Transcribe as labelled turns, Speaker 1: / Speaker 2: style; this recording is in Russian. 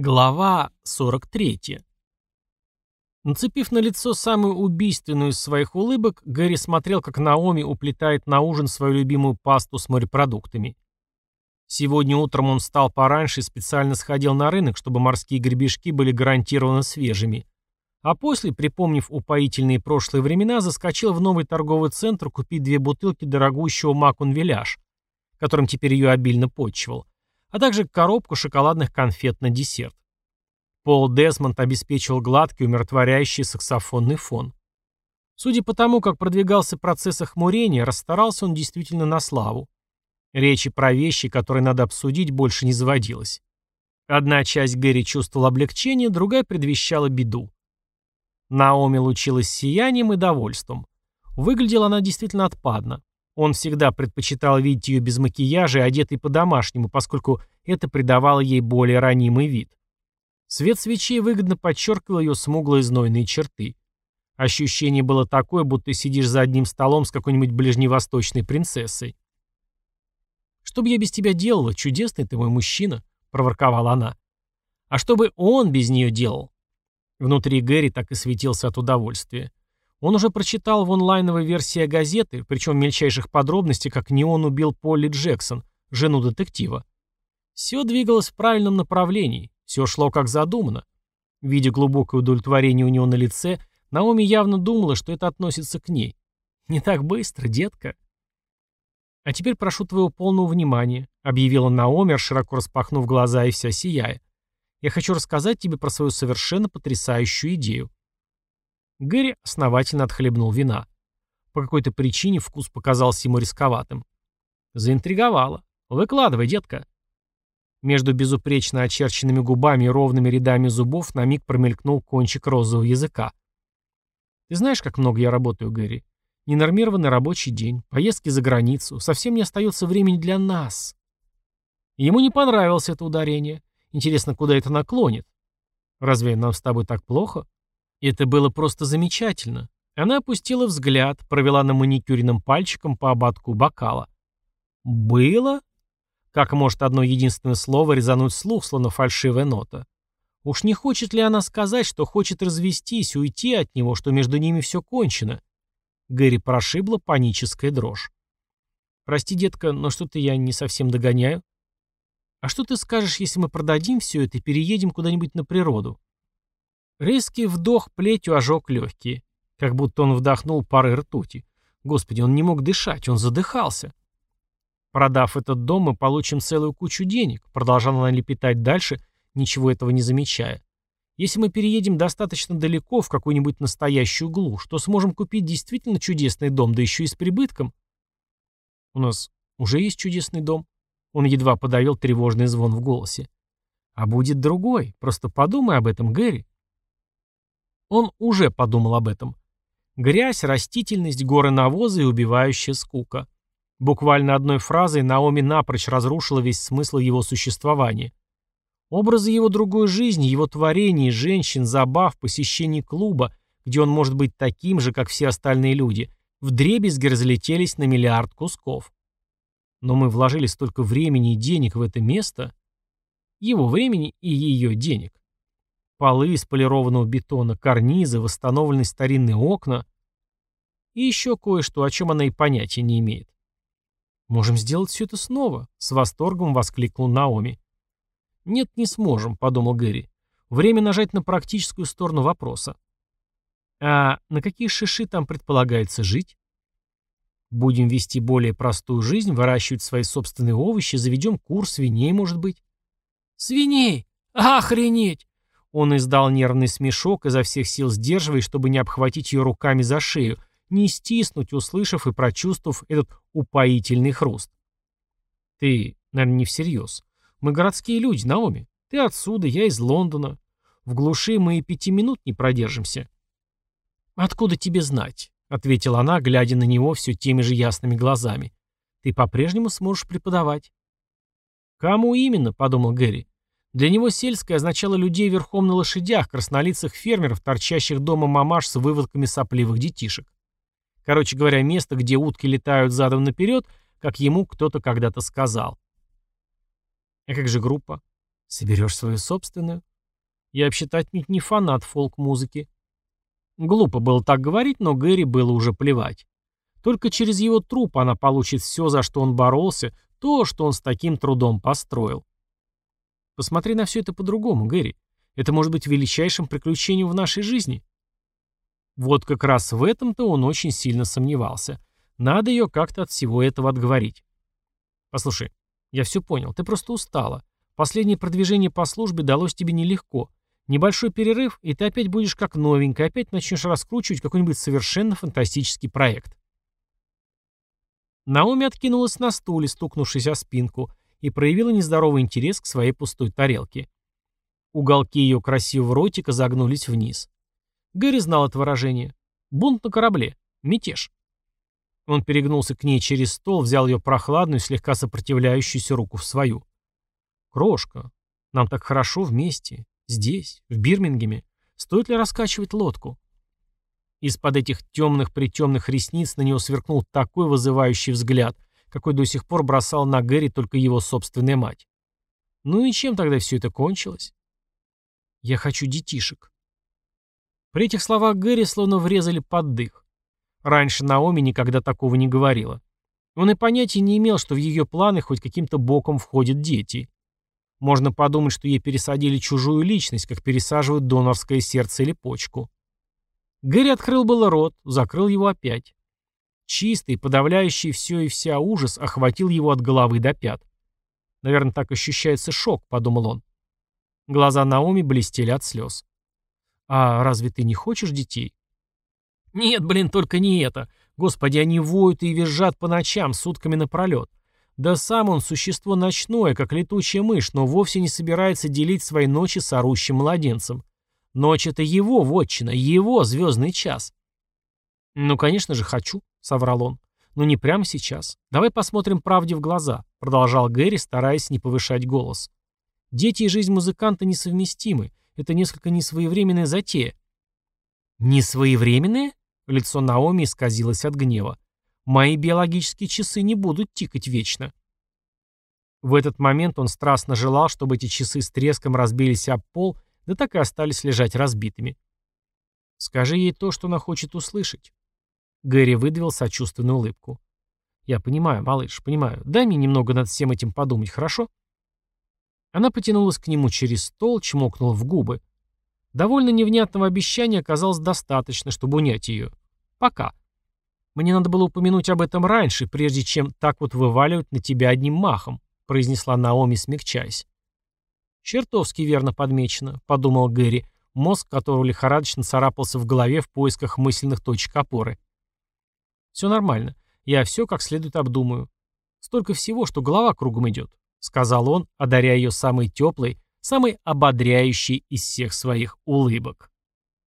Speaker 1: Глава 43. Нацепив на лицо самую убийственную из своих улыбок, Гэри смотрел, как Наоми уплетает на ужин свою любимую пасту с морепродуктами. Сегодня утром он встал пораньше и специально сходил на рынок, чтобы морские гребешки были гарантированно свежими. А после, припомнив упоительные прошлые времена, заскочил в новый торговый центр купить две бутылки дорогущего макунвеляж, которым теперь ее обильно почивал а также коробку шоколадных конфет на десерт. Пол Десмонд обеспечивал гладкий, умиротворяющий саксофонный фон. Судя по тому, как продвигался процесс охмурения, расстарался он действительно на славу. Речи про вещи, которые надо обсудить, больше не заводилось. Одна часть Гэри чувствовала облегчение, другая предвещала беду. Наоми лучилась сиянием и довольством. Выглядела она действительно отпадно. Он всегда предпочитал видеть ее без макияжа и одетой по-домашнему, поскольку это придавало ей более ранимый вид. Свет свечей выгодно подчеркивал ее смуглые знойные черты. Ощущение было такое, будто сидишь за одним столом с какой-нибудь ближневосточной принцессой. «Что бы я без тебя делала? Чудесный ты мой мужчина», — проворковала она. «А что бы он без нее делал?» Внутри Гэри так и светился от удовольствия. Он уже прочитал в онлайновой версии газеты, причем в мельчайших подробностей, как не он убил Полли Джексон, жену детектива. Все двигалось в правильном направлении, все шло как задумано. Видя глубокое удовлетворение у него на лице, Наоми явно думала, что это относится к ней. «Не так быстро, детка». «А теперь прошу твоего полного внимания», — объявила Наоми, широко распахнув глаза и вся сияя. «Я хочу рассказать тебе про свою совершенно потрясающую идею. Гэри основательно отхлебнул вина. По какой-то причине вкус показался ему рисковатым. Заинтриговало. Выкладывай, детка. Между безупречно очерченными губами и ровными рядами зубов на миг промелькнул кончик розового языка. Ты знаешь, как много я работаю, Гэри? Ненормированный рабочий день, поездки за границу, совсем не остается времени для нас. Ему не понравилось это ударение. Интересно, куда это наклонит? Разве нам с тобой так плохо? Это было просто замечательно. Она опустила взгляд, провела на маникюренным пальчиком по ободку бокала. «Было?» Как может одно единственное слово резануть слух, словно фальшивая нота? Уж не хочет ли она сказать, что хочет развестись, уйти от него, что между ними все кончено? Гэри прошибла паническая дрожь. «Прости, детка, но что-то я не совсем догоняю». «А что ты скажешь, если мы продадим все это и переедем куда-нибудь на природу?» Резкий вдох плетью ожег легкие. Как будто он вдохнул пары ртути. Господи, он не мог дышать, он задыхался. Продав этот дом, мы получим целую кучу денег, продолжала она лепетать дальше, ничего этого не замечая. Если мы переедем достаточно далеко, в какую-нибудь настоящую глушь, то сможем купить действительно чудесный дом, да еще и с прибытком. У нас уже есть чудесный дом. Он едва подавил тревожный звон в голосе. А будет другой. Просто подумай об этом, Гэри. Он уже подумал об этом. Грязь, растительность, горы навоза и убивающая скука. Буквально одной фразой Наоми напрочь разрушила весь смысл его существования. Образы его другой жизни, его творений, женщин, забав, посещений клуба, где он может быть таким же, как все остальные люди, вдребезги разлетелись на миллиард кусков. Но мы вложили столько времени и денег в это место, его времени и ее денег. Полы из полированного бетона, карнизы, восстановленные старинные окна. И еще кое-что, о чем она и понятия не имеет. «Можем сделать все это снова», — с восторгом воскликнул Наоми. «Нет, не сможем», — подумал Гэри. «Время нажать на практическую сторону вопроса». «А на какие шиши там предполагается жить?» «Будем вести более простую жизнь, выращивать свои собственные овощи, заведем кур свиней, может быть». «Свиней? Охренеть! Он издал нервный смешок, изо всех сил сдерживаясь, чтобы не обхватить ее руками за шею, не стиснуть, услышав и прочувствовав этот упоительный хруст. «Ты, наверное, не всерьез. Мы городские люди, Наоми. Ты отсюда, я из Лондона. В глуши мы и пяти минут не продержимся». «Откуда тебе знать?» — ответила она, глядя на него все теми же ясными глазами. «Ты по-прежнему сможешь преподавать». «Кому именно?» — подумал Гэри. Для него сельское означало людей верхом на лошадях, краснолицых фермеров, торчащих дома мамаш с выводками сопливых детишек. Короче говоря, место, где утки летают задом наперед, как ему кто-то когда-то сказал. А как же группа? Соберешь свою собственную? Я вообще-то отнюдь не фанат фолк-музыки. Глупо было так говорить, но Гэри было уже плевать. Только через его труп она получит все, за что он боролся, то, что он с таким трудом построил. Посмотри на все это по-другому, Гэри. Это может быть величайшим приключением в нашей жизни. Вот как раз в этом-то он очень сильно сомневался. Надо ее как-то от всего этого отговорить. Послушай, я все понял, ты просто устала. Последнее продвижение по службе далось тебе нелегко. Небольшой перерыв, и ты опять будешь как новенькая, опять начнешь раскручивать какой-нибудь совершенно фантастический проект. Наоми откинулась на стуле, стукнувшись о спинку, и проявила нездоровый интерес к своей пустой тарелке. Уголки ее красивого ротика загнулись вниз. Гэри знал это выражение. Бунт на корабле. Мятеж. Он перегнулся к ней через стол, взял ее прохладную, слегка сопротивляющуюся руку в свою. «Крошка, нам так хорошо вместе. Здесь, в Бирмингеме. Стоит ли раскачивать лодку?» Из-под этих темных-притемных ресниц на него сверкнул такой вызывающий взгляд, какой до сих пор бросал на Гэри только его собственная мать. Ну и чем тогда все это кончилось? «Я хочу детишек». При этих словах Гэри словно врезали под дых. Раньше Наоми никогда такого не говорила. Он и понятия не имел, что в ее планы хоть каким-то боком входят дети. Можно подумать, что ей пересадили чужую личность, как пересаживают донорское сердце или почку. Гэри открыл было рот, закрыл его опять. Чистый, подавляющий все и вся ужас охватил его от головы до пят. «Наверное, так ощущается шок», — подумал он. Глаза Наоми блестели от слез. «А разве ты не хочешь детей?» Нет, блин, только не это. Господи, они воют и визжат по ночам, сутками напролет. Да сам он существо ночное, как летучая мышь, но вовсе не собирается делить свои ночи с орущим младенцем. Ночь — это его вотчина, его звездный час. «Ну, конечно же, хочу», — соврал он. «Но не прямо сейчас. Давай посмотрим правде в глаза», — продолжал Гэри, стараясь не повышать голос. «Дети и жизнь музыканта несовместимы. Это несколько несвоевременная затея». «Несвоевременная?» Лицо Наоми исказилось от гнева. «Мои биологические часы не будут тикать вечно». В этот момент он страстно желал, чтобы эти часы с треском разбились об пол, да так и остались лежать разбитыми. «Скажи ей то, что она хочет услышать». Гэри выдавил сочувственную улыбку. «Я понимаю, малыш, понимаю. Дай мне немного над всем этим подумать, хорошо?» Она потянулась к нему через стол, чмокнула в губы. Довольно невнятного обещания оказалось достаточно, чтобы унять ее. Пока. Мне надо было упомянуть об этом раньше, прежде чем так вот вываливать на тебя одним махом, произнесла Наоми, смягчаясь. Чертовски верно подмечено, подумал Гэри, мозг которого лихорадочно царапался в голове в поисках мысленных точек опоры. Все нормально. Я все как следует обдумаю. Столько всего, что голова кругом идет, сказал он, одаряя ее самой теплой, самой ободряющей из всех своих улыбок.